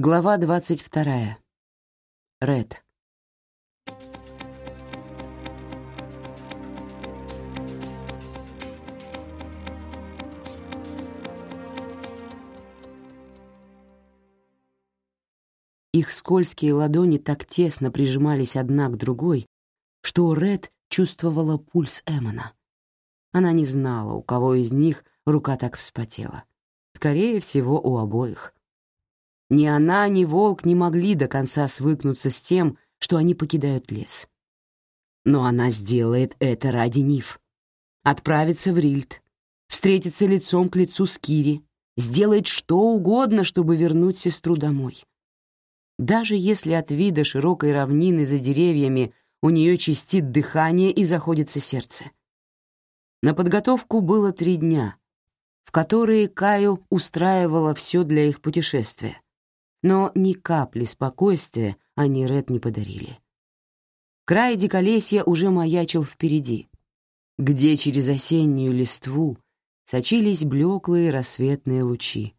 Глава двадцать вторая. Ред. Их скользкие ладони так тесно прижимались одна к другой, что Ред чувствовала пульс Эмона. Она не знала, у кого из них рука так вспотела. Скорее всего, у обоих. Ни она, ни волк не могли до конца свыкнуться с тем, что они покидают лес. Но она сделает это ради Нив. Отправится в Рильд, встретится лицом к лицу с Кири, сделает что угодно, чтобы вернуть сестру домой. Даже если от вида широкой равнины за деревьями у нее чистит дыхание и заходится сердце. На подготовку было три дня, в которые Каю устраивала все для их путешествия, но ни капли спокойствия они Ред не подарили. Край диколесья уже маячил впереди, где через осеннюю листву сочились блеклые рассветные лучи,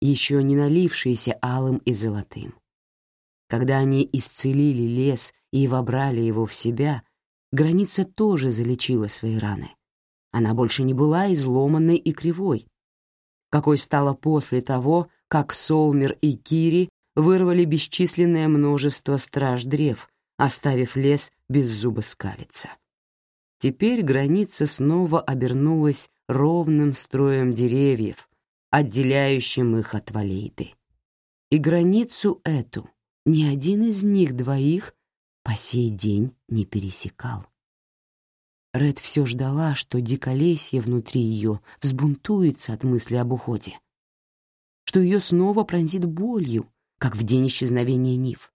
еще не налившиеся алым и золотым. Когда они исцелили лес и вобрали его в себя, граница тоже залечила свои раны. Она больше не была изломанной и кривой, какой стала после того, как Солмер и Кири вырвали бесчисленное множество страж древ, оставив лес без зуба скалиться. Теперь граница снова обернулась ровным строем деревьев, отделяющим их от Валейды. И границу эту ни один из них двоих по сей день не пересекал. Ред все ждала, что диколесье внутри ее взбунтуется от мысли об уходе что ее снова пронзит болью, как в день исчезновения Нив,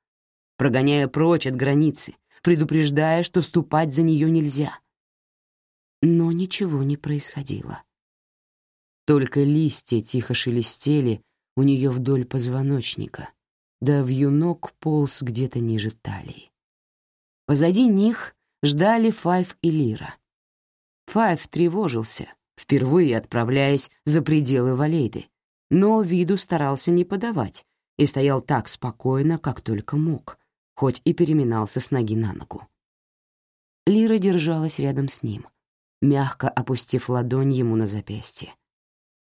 прогоняя прочь от границы, предупреждая, что ступать за нее нельзя. Но ничего не происходило. Только листья тихо шелестели у нее вдоль позвоночника, да вьюнок полз где-то ниже талии. Позади них ждали Файв и Лира. Файв тревожился, впервые отправляясь за пределы Валейды, но виду старался не подавать и стоял так спокойно, как только мог, хоть и переминался с ноги на ногу. Лира держалась рядом с ним, мягко опустив ладонь ему на запястье.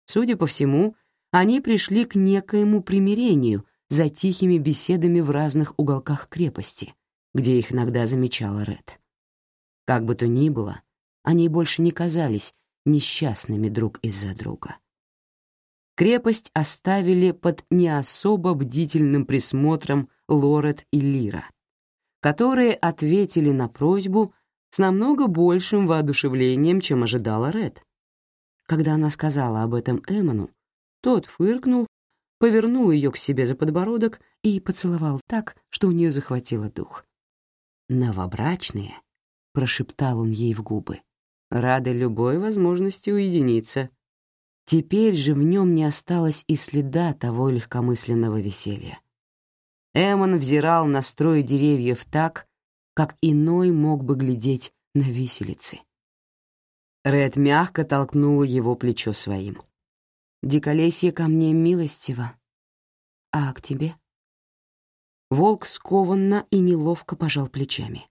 Судя по всему, они пришли к некоему примирению за тихими беседами в разных уголках крепости, где их иногда замечала Ред. Как бы то ни было, они больше не казались несчастными друг из-за друга крепость оставили под не особо бдительным присмотром Лорет и Лира, которые ответили на просьбу с намного большим воодушевлением, чем ожидала Ред. Когда она сказала об этом Эмону, тот фыркнул, повернул ее к себе за подбородок и поцеловал так, что у нее захватило дух. «Новобрачные», — прошептал он ей в губы, — «рады любой возможности уединиться». Теперь же в нем не осталось и следа того легкомысленного веселья. Эмон взирал на строй деревьев так, как иной мог бы глядеть на виселицы. Ред мягко толкнула его плечо своим. «Диколесье ко мне милостиво. А к тебе?» Волк скованно и неловко пожал плечами.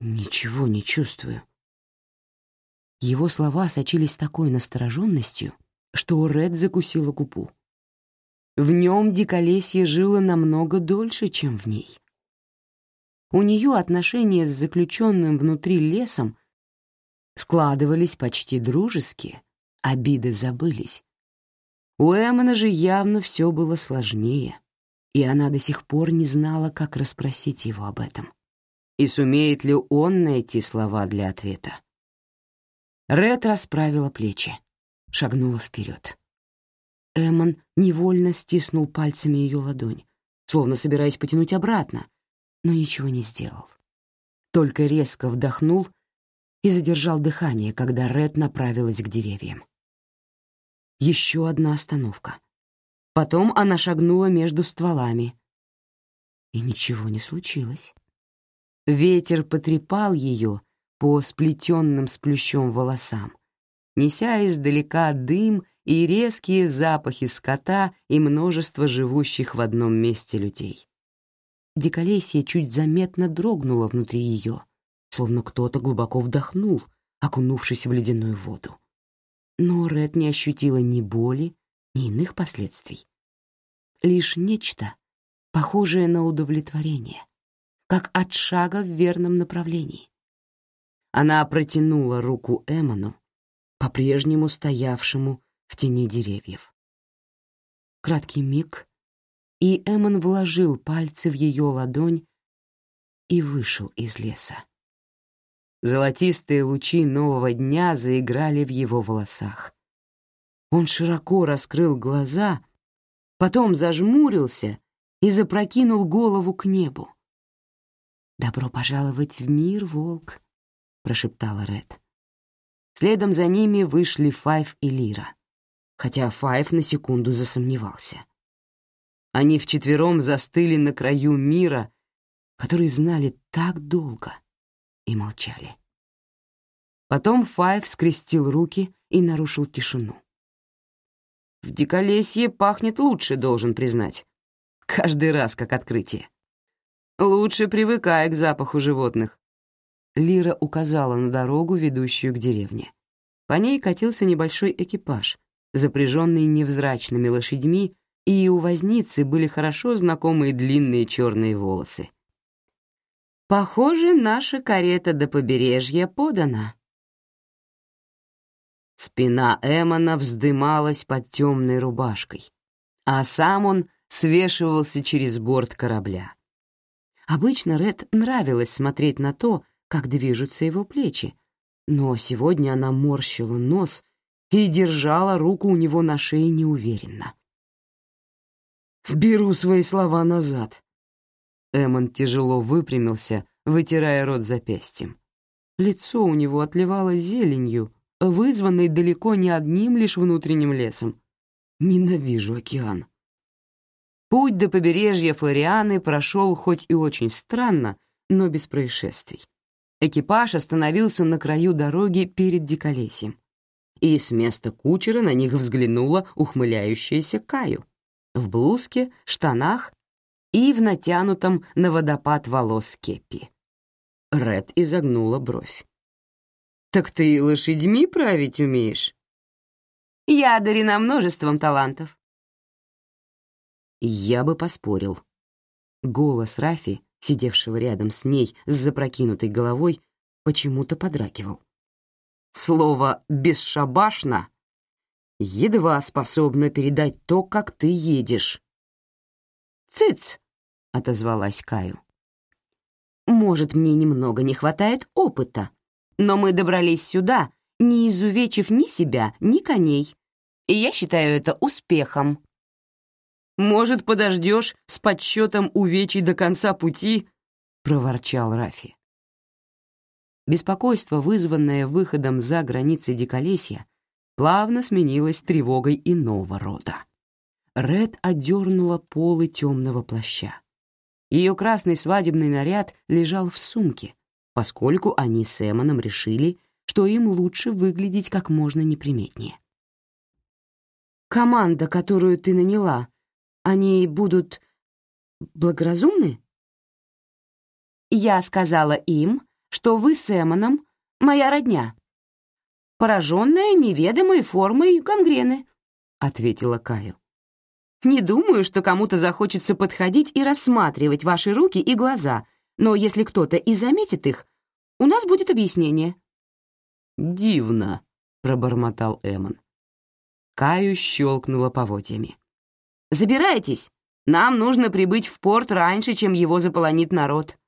«Ничего не чувствую», его слова сочились такой настороженностью, что Ред закусила губу. В нем диколесье жило намного дольше, чем в ней. У нее отношения с заключенным внутри лесом складывались почти дружески, обиды забылись. У Эммона же явно все было сложнее, и она до сих пор не знала, как расспросить его об этом. И сумеет ли он найти слова для ответа? Ред расправила плечи, шагнула вперед. Эмон невольно стиснул пальцами ее ладонь, словно собираясь потянуть обратно, но ничего не сделал. Только резко вдохнул и задержал дыхание, когда Ред направилась к деревьям. Еще одна остановка. Потом она шагнула между стволами. И ничего не случилось. Ветер потрепал ее по сплетенным с плющом волосам, неся издалека дым и резкие запахи скота и множество живущих в одном месте людей. Диколесье чуть заметно дрогнуло внутри ее, словно кто-то глубоко вдохнул, окунувшись в ледяную воду. Но Ред не ощутила ни боли, ни иных последствий. Лишь нечто, похожее на удовлетворение, как от шага в верном направлении. Она протянула руку Эмону, по-прежнему стоявшему в тени деревьев. Краткий миг, и Эмон вложил пальцы в ее ладонь и вышел из леса. Золотистые лучи нового дня заиграли в его волосах. Он широко раскрыл глаза, потом зажмурился и запрокинул голову к небу. «Добро пожаловать в мир, волк», — прошептала Ред. Следом за ними вышли Файв и Лира, хотя Файв на секунду засомневался. Они вчетвером застыли на краю мира, который знали так долго — и молчали. Потом Файв скрестил руки и нарушил тишину. «В диколесье пахнет лучше, должен признать. Каждый раз как открытие. Лучше привыкай к запаху животных». Лира указала на дорогу, ведущую к деревне. По ней катился небольшой экипаж, запряженный невзрачными лошадьми, и у возницы были хорошо знакомые длинные черные волосы. Похоже, наша карета до побережья подана. Спина Эмона вздымалась под темной рубашкой, а сам он свешивался через борт корабля. Обычно Ред нравилось смотреть на то, как движутся его плечи, но сегодня она морщила нос и держала руку у него на шее неуверенно. «Беру свои слова назад», Эммон тяжело выпрямился, вытирая рот запястьем. Лицо у него отливало зеленью, вызванной далеко не одним лишь внутренним лесом. Ненавижу океан. Путь до побережья Флорианы прошел хоть и очень странно, но без происшествий. Экипаж остановился на краю дороги перед Диколесьем, и с места кучера на них взглянула ухмыляющаяся Каю. В блузке, штанах и в натянутом на водопад волос кепи. Ред изогнула бровь. «Так ты лошадьми править умеешь?» «Я одарена множеством талантов». Я бы поспорил. Голос Рафи, сидевшего рядом с ней с запрокинутой головой, почему-то подракивал. Слово «бесшабашно» едва способно передать то, как ты едешь. «Цыц!» отозвалась Каю. Может, мне немного не хватает опыта, но мы добрались сюда, не изувечив ни себя, ни коней. И я считаю это успехом. Может, подождешь с подсчетом увечий до конца пути? проворчал Рафи. Беспокойство, вызванное выходом за границы диколесья, плавно сменилось тревогой иного рода. Ред одернула полы темного плаща. Ее красный свадебный наряд лежал в сумке, поскольку они с Эмоном решили, что им лучше выглядеть как можно неприметнее. «Команда, которую ты наняла, они будут благоразумны?» «Я сказала им, что вы с Эмоном моя родня, пораженная неведомой формой гангрены», — ответила Каю. Не думаю, что кому-то захочется подходить и рассматривать ваши руки и глаза, но если кто-то и заметит их, у нас будет объяснение». «Дивно», — пробормотал Эмон. Каю щелкнула поводьями. «Забирайтесь! Нам нужно прибыть в порт раньше, чем его заполонит народ».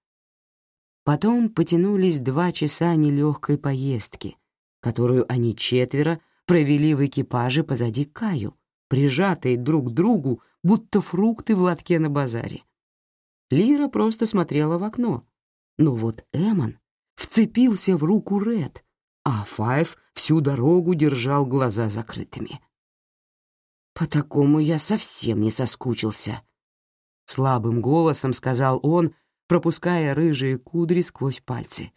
Потом потянулись два часа нелегкой поездки, которую они четверо провели в экипаже позади Каю, прижатые друг к другу, будто фрукты в лотке на базаре. Лира просто смотрела в окно. Но вот Эмон вцепился в руку Ред, а Файв всю дорогу держал глаза закрытыми. «По такому я совсем не соскучился», — слабым голосом сказал он, пропуская рыжие кудри сквозь пальцы.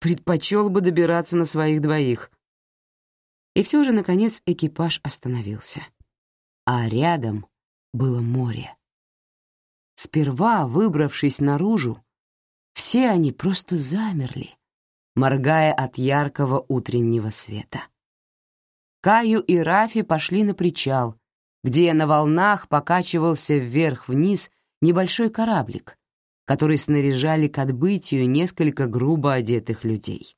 «Предпочел бы добираться на своих двоих». И все же, наконец, экипаж остановился. А рядом было море. Сперва, выбравшись наружу, все они просто замерли, моргая от яркого утреннего света. Каю и Рафи пошли на причал, где на волнах покачивался вверх-вниз небольшой кораблик, который снаряжали к отбытию несколько грубо одетых людей.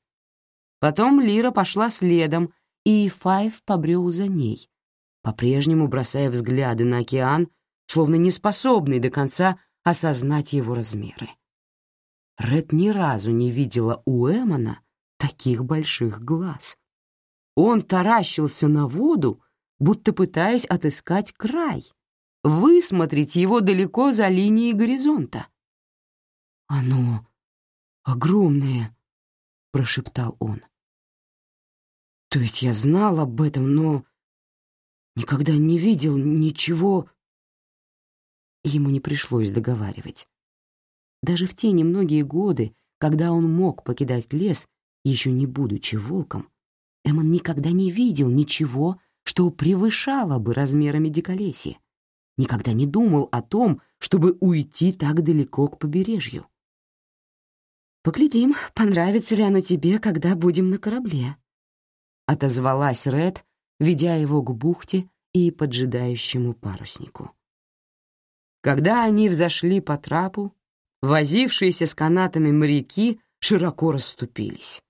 Потом Лира пошла следом, и Файв побрел за ней, по-прежнему бросая взгляды на океан, словно не способный до конца осознать его размеры. Ред ни разу не видела у Эмона таких больших глаз. Он таращился на воду, будто пытаясь отыскать край, высмотреть его далеко за линией горизонта. «Оно огромное», — прошептал он. «То есть я знал об этом, но никогда не видел ничего...» Ему не пришлось договаривать. Даже в те немногие годы, когда он мог покидать лес, еще не будучи волком, Эмон никогда не видел ничего, что превышало бы размерами диколесья, никогда не думал о том, чтобы уйти так далеко к побережью. «Поглядим, понравится ли оно тебе, когда будем на корабле», — отозвалась Ред, ведя его к бухте и поджидающему паруснику. Когда они взошли по трапу, возившиеся с канатами моряки широко расступились.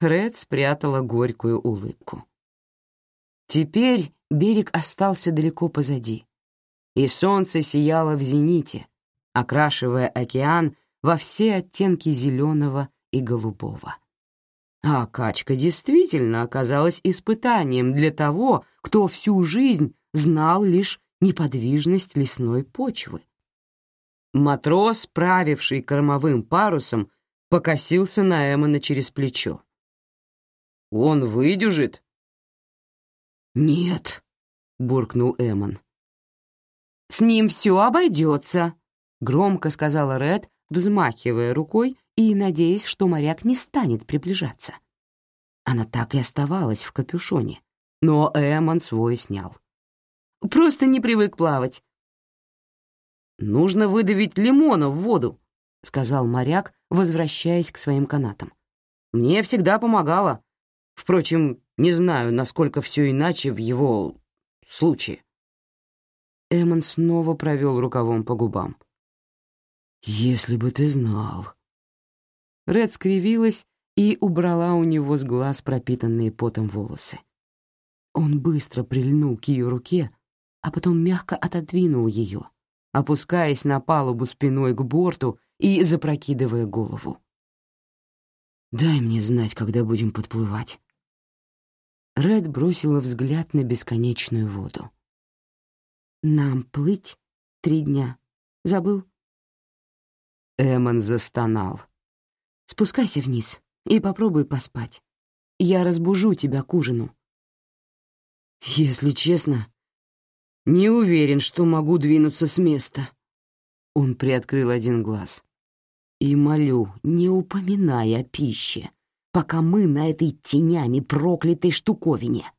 Ред спрятала горькую улыбку. Теперь берег остался далеко позади, и солнце сияло в зените, окрашивая океан во все оттенки зеленого и голубого. А качка действительно оказалась испытанием для того, кто всю жизнь знал лишь неподвижность лесной почвы. Матрос, правивший кормовым парусом, покосился на Эммона через плечо. Он выдюжит?» «Нет», — буркнул Эмон. «С ним все обойдется», — громко сказала Ред, взмахивая рукой и надеясь, что моряк не станет приближаться. Она так и оставалась в капюшоне, но Эмон свой снял. «Просто не привык плавать». «Нужно выдавить лимона в воду», — сказал моряк, возвращаясь к своим канатам. «Мне всегда помогало. Впрочем, не знаю, насколько все иначе в его случае. Эммон снова провел рукавом по губам. «Если бы ты знал». Ред скривилась и убрала у него с глаз пропитанные потом волосы. Он быстро прильнул к ее руке, а потом мягко отодвинул ее, опускаясь на палубу спиной к борту и запрокидывая голову. «Дай мне знать, когда будем подплывать». Ред бросила взгляд на бесконечную воду. «Нам плыть три дня. Забыл?» Эмон застонал. «Спускайся вниз и попробуй поспать. Я разбужу тебя к ужину». «Если честно, не уверен, что могу двинуться с места». Он приоткрыл один глаз. «И молю, не упоминай о пище пока мы на этой тенями проклятой штуковине.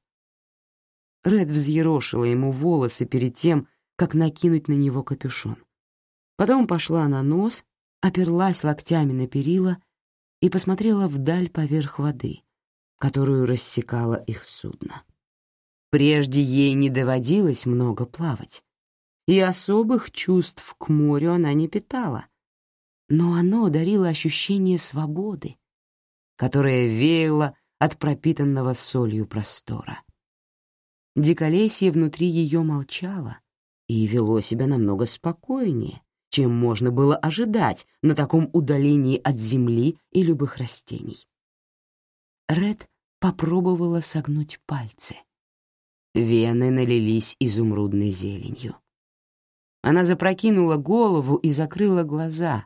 Ред взъерошила ему волосы перед тем, как накинуть на него капюшон. Потом пошла на нос, оперлась локтями на перила и посмотрела вдаль поверх воды, которую рассекало их судно. Прежде ей не доводилось много плавать, и особых чувств к морю она не питала, но оно дарило ощущение свободы, которая веяла от пропитанного солью простора. Диколесье внутри ее молчало и вело себя намного спокойнее, чем можно было ожидать на таком удалении от земли и любых растений. Ред попробовала согнуть пальцы. Вены налились изумрудной зеленью. Она запрокинула голову и закрыла глаза,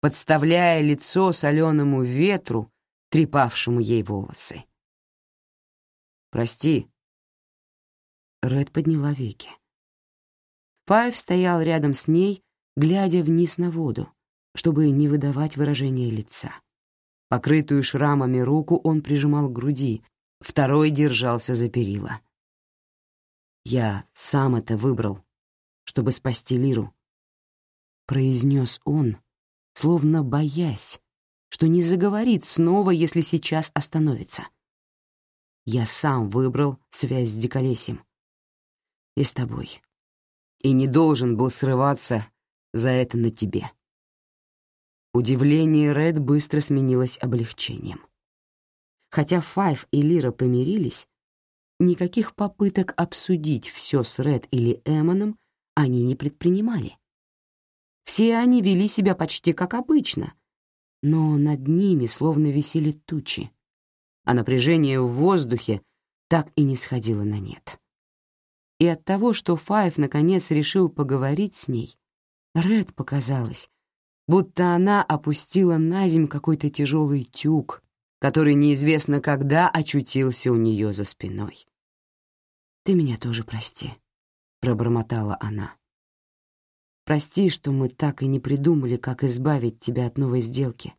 подставляя лицо соленому ветру, трепавшему ей волосы. «Прости». Ред подняла веки. Файв стоял рядом с ней, глядя вниз на воду, чтобы не выдавать выражения лица. Покрытую шрамами руку он прижимал к груди, Второй держался за перила. «Я сам это выбрал, чтобы спасти Лиру», — произнес он, словно боясь, что не заговорит снова, если сейчас остановится. «Я сам выбрал связь с Диколесьем. И с тобой. И не должен был срываться за это на тебе». Удивление Ред быстро сменилось облегчением. Хотя Файв и Лира помирились, никаких попыток обсудить все с Ред или Эмоном они не предпринимали. Все они вели себя почти как обычно, но над ними словно висели тучи, а напряжение в воздухе так и не сходило на нет. И от того, что Файв наконец решил поговорить с ней, Ред показалось, будто она опустила на земь какой-то тяжелый тюк, который неизвестно когда очутился у нее за спиной. «Ты меня тоже прости», — пробормотала она. «Прости, что мы так и не придумали, как избавить тебя от новой сделки.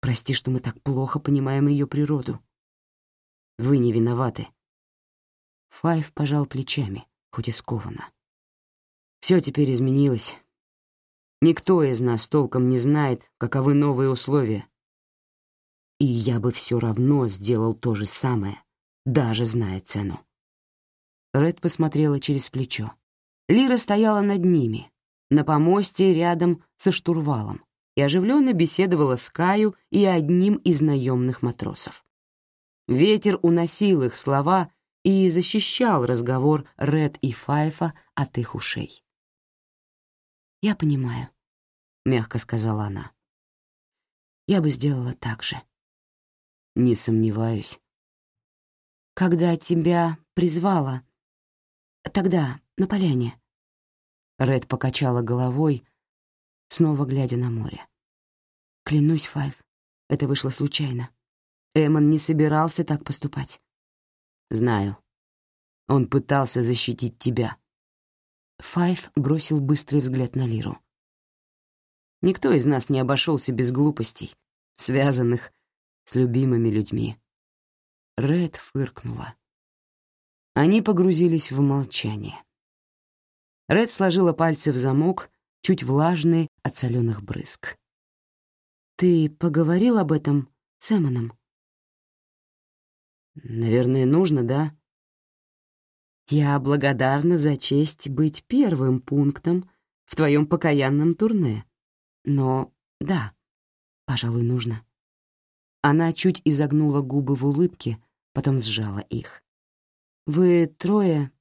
Прости, что мы так плохо понимаем ее природу. Вы не виноваты». Файв пожал плечами, хоть и скованно. «Все теперь изменилось. Никто из нас толком не знает, каковы новые условия. И я бы все равно сделал то же самое, даже зная цену. Ред посмотрела через плечо. Лира стояла над ними, на помосте рядом со штурвалом, и оживленно беседовала с Каю и одним из наемных матросов. Ветер уносил их слова и защищал разговор Ред и Файфа от их ушей. «Я понимаю», — мягко сказала она. «Я бы сделала так же». «Не сомневаюсь». «Когда тебя призвала, тогда, на поляне». Ред покачала головой, снова глядя на море. «Клянусь, Файв, это вышло случайно. Эмон не собирался так поступать». «Знаю. Он пытался защитить тебя». Файв бросил быстрый взгляд на Лиру. Никто из нас не обошелся без глупостей, связанных с любимыми людьми. Ред фыркнула. Они погрузились в молчание. Ред сложила пальцы в замок, чуть влажные от соленых брызг. «Ты поговорил об этом с Эмоном?» «Наверное, нужно, да?» Я благодарна за честь быть первым пунктом в твоем покаянном турне. Но да, пожалуй, нужно. Она чуть изогнула губы в улыбке, потом сжала их. Вы трое...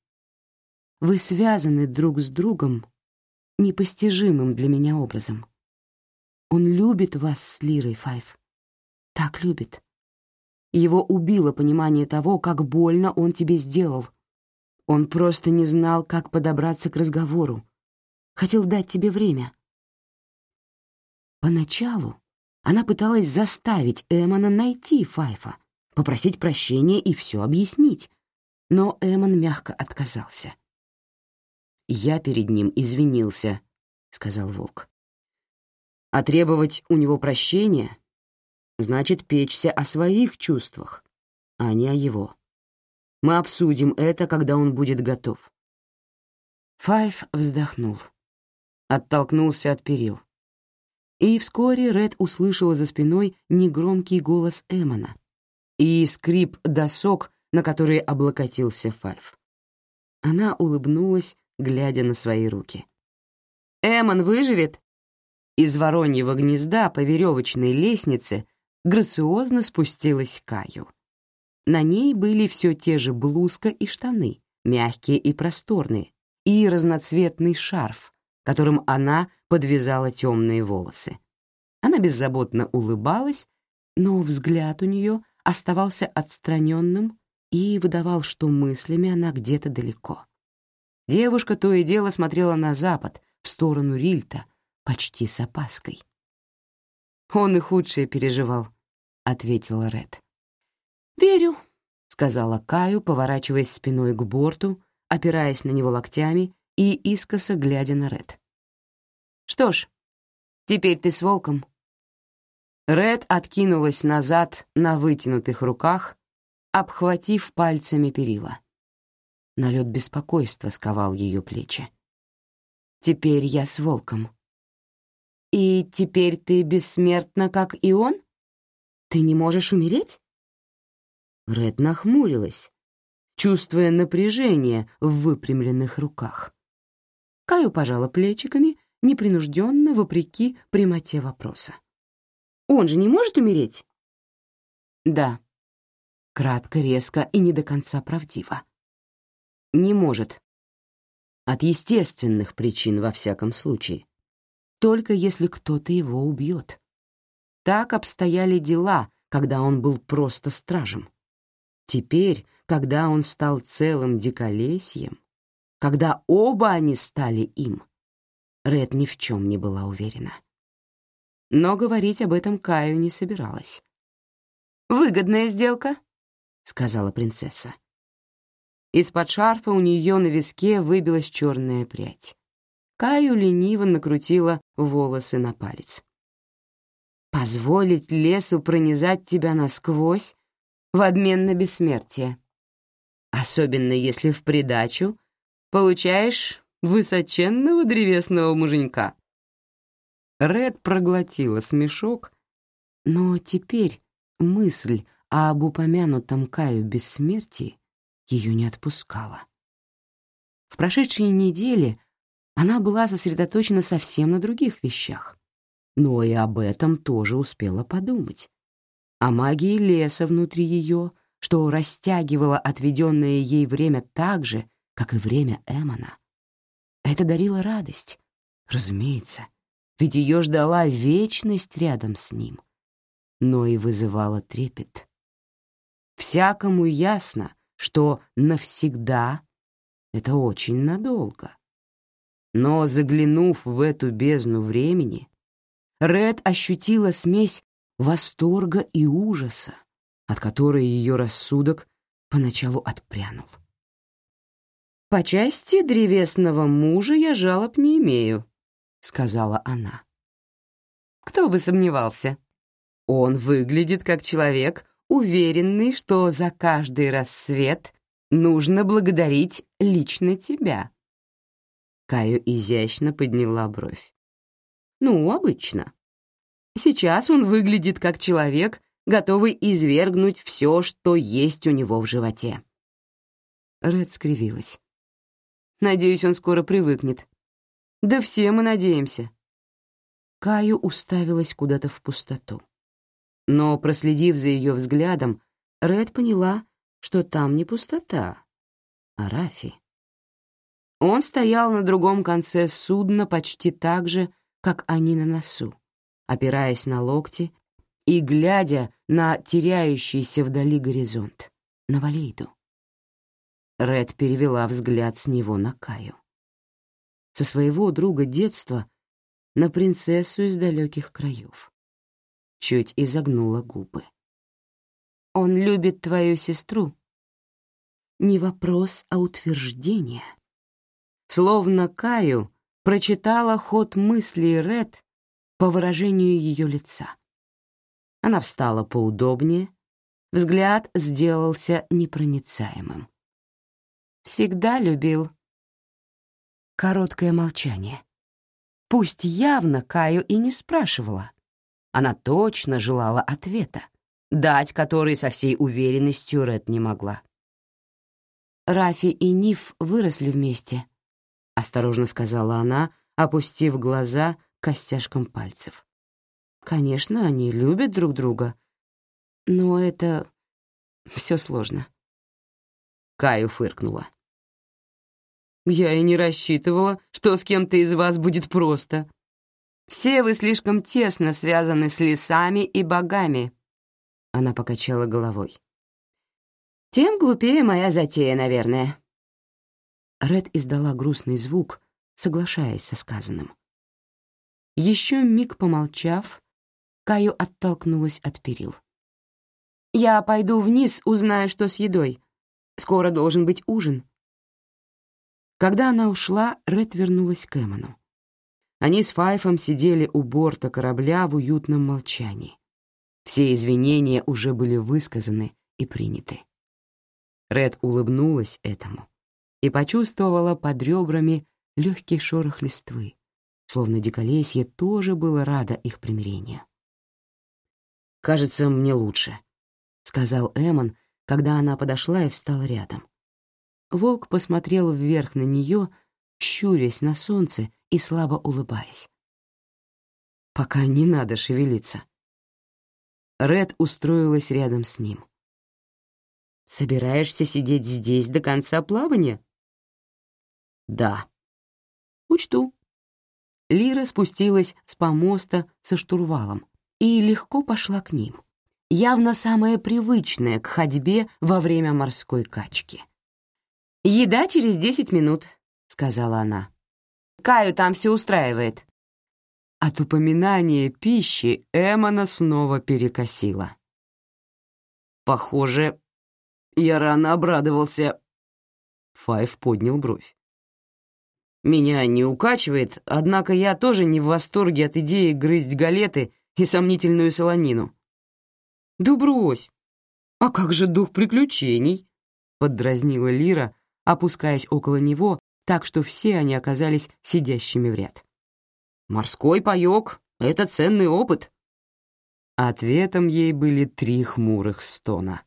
Вы связаны друг с другом непостижимым для меня образом. Он любит вас с Лирой, Файв. Так любит. Его убило понимание того, как больно он тебе сделал — он просто не знал, как подобраться к разговору. Хотел дать тебе время. Поначалу она пыталась заставить Эмона найти Файфа, попросить прощения и все объяснить, но Эмон мягко отказался. «Я перед ним извинился», — сказал Волк. «А требовать у него прощения значит печься о своих чувствах, а не о его. Мы обсудим это, когда он будет готов». Файв вздохнул, оттолкнулся от перил. И вскоре Ред услышала за спиной негромкий голос Эмона и скрип досок, на которые облокотился Файв. Она улыбнулась, глядя на свои руки. «Эмон выживет?» Из вороньего гнезда по веревочной лестнице грациозно спустилась Каю. На ней были все те же блузка и штаны, мягкие и просторные, и разноцветный шарф, которым она подвязала темные волосы. Она беззаботно улыбалась, но взгляд у нее оставался отстраненным и выдавал, что мыслями она где-то далеко. Девушка то и дело смотрела на запад, в сторону Рильта, почти с опаской. «Он и худшее переживал», — ответила Ред. «Верю», — сказала Каю, поворачиваясь спиной к борту, опираясь на него локтями и искоса глядя на Ред. «Что ж, теперь ты с волком». Ред откинулась назад на вытянутых руках, обхватив пальцами перила. Налет беспокойства сковал ее плечи. «Теперь я с волком». «И теперь ты бессмертна, как и он? Ты не можешь умереть?» Ред нахмурилась, чувствуя напряжение в выпрямленных руках. Каю пожала плечиками, непринужденно, вопреки прямоте вопроса. «Он же не может умереть?» «Да», кратко, резко и не до конца правдиво. Не может. От естественных причин, во всяком случае. Только если кто-то его убьет. Так обстояли дела, когда он был просто стражем. Теперь, когда он стал целым диколесьем, когда оба они стали им, Ред ни в чем не была уверена. Но говорить об этом Каю не собиралась. «Выгодная сделка», — сказала принцесса. Из-под шарфа у нее на виске выбилась черная прядь. Каю лениво накрутила волосы на палец. «Позволить лесу пронизать тебя насквозь в обмен на бессмертие. Особенно если в придачу получаешь высоченного древесного муженька». Ред проглотила смешок, но теперь мысль об упомянутом Каю бессмертии ее не отпускала. В прошедшие недели она была сосредоточена совсем на других вещах, но и об этом тоже успела подумать. О магии леса внутри ее, что растягивало отведенное ей время так же, как и время Эмона. Это дарило радость, разумеется, ведь ее ждала вечность рядом с ним, но и вызывала трепет. Всякому ясно, что навсегда — это очень надолго. Но, заглянув в эту бездну времени, Ред ощутила смесь восторга и ужаса, от которой ее рассудок поначалу отпрянул. «По части древесного мужа я жалоб не имею», — сказала она. «Кто бы сомневался? Он выглядит как человек, уверенный, что за каждый рассвет нужно благодарить лично тебя. Каю изящно подняла бровь. Ну, обычно. Сейчас он выглядит как человек, готовый извергнуть все, что есть у него в животе. Ред скривилась. Надеюсь, он скоро привыкнет. Да все мы надеемся. Каю уставилась куда-то в пустоту. Но, проследив за ее взглядом, Ред поняла, что там не пустота, а Рафи. Он стоял на другом конце судна почти так же, как они на носу, опираясь на локти и глядя на теряющийся вдали горизонт, на Валейду. Ред перевела взгляд с него на Каю. Со своего друга детства на принцессу из далеких краев чуть изогнула губы. «Он любит твою сестру». Не вопрос, а утверждение. Словно Каю прочитала ход мыслей Ред по выражению ее лица. Она встала поудобнее, взгляд сделался непроницаемым. «Всегда любил». Короткое молчание. Пусть явно Каю и не спрашивала, она точно желала ответа, дать который со всей уверенностью Ред не могла. «Рафи и Ниф выросли вместе», — осторожно сказала она, опустив глаза к костяшкам пальцев. «Конечно, они любят друг друга, но это все сложно». Каю фыркнула. «Я и не рассчитывала, что с кем-то из вас будет просто. Все вы слишком тесно связаны с лесами и богами». Она покачала головой. «Тем глупее моя затея, наверное». Ред издала грустный звук, соглашаясь со сказанным. Еще миг помолчав, Каю оттолкнулась от перил. «Я пойду вниз, узнаю, что с едой. Скоро должен быть ужин». Когда она ушла, Ред вернулась к Эмону. Они с Файфом сидели у борта корабля в уютном молчании. Все извинения уже были высказаны и приняты. Ред улыбнулась этому и почувствовала под ребрами легкий шорох листвы, словно диколесье тоже было радо их примирению. «Кажется, мне лучше», — сказал Эмон, когда она подошла и встала рядом. Волк посмотрел вверх на нее, щурясь на солнце и слабо улыбаясь. «Пока не надо шевелиться». Ред устроилась рядом с ним. «Собираешься сидеть здесь до конца плавания?» «Да». «Учту». Лира спустилась с помоста со штурвалом и легко пошла к ним. Явно самое привычное к ходьбе во время морской качки. «Еда через десять минут», — сказала она. «Каю там все устраивает». От упоминания пищи Эмона снова перекосила. «Похоже, я рано обрадовался». Файв поднял бровь. Меня не укачивает, однако я тоже не в восторге от идеи грызть галеты и сомнительную солонину. «Да брось! А как же дух приключений?» — поддразнила Лира, опускаясь около него, так что все они оказались сидящими в ряд. «Морской паёк — это ценный опыт». Ответом ей были три хмурых стона.